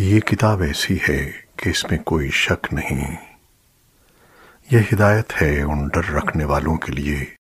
ये किताब ऐसी है कि इसमें कोई शक नहीं। यह हिदायत है उन डर रखने वालों के लिए